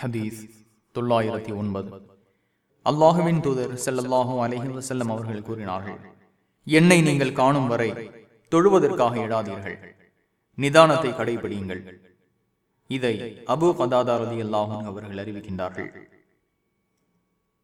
ஹதீஸ் தொள்ளாயிரத்தி ஒன்பது. அல்லாஹுவின் தூதர் செல்லல்லாஹு அலஹி வசல்லம் அவர்கள் கூறினார்கள் என்னை நீங்கள் காணும் வரை தொழுவதற்காக இடாதீர்கள் நிதானத்தை கடைபிடியுங்கள். இதை அபு கதாதாரதி அல்லாஹன் அவர்கள் அறிவிக்கின்றார்கள்.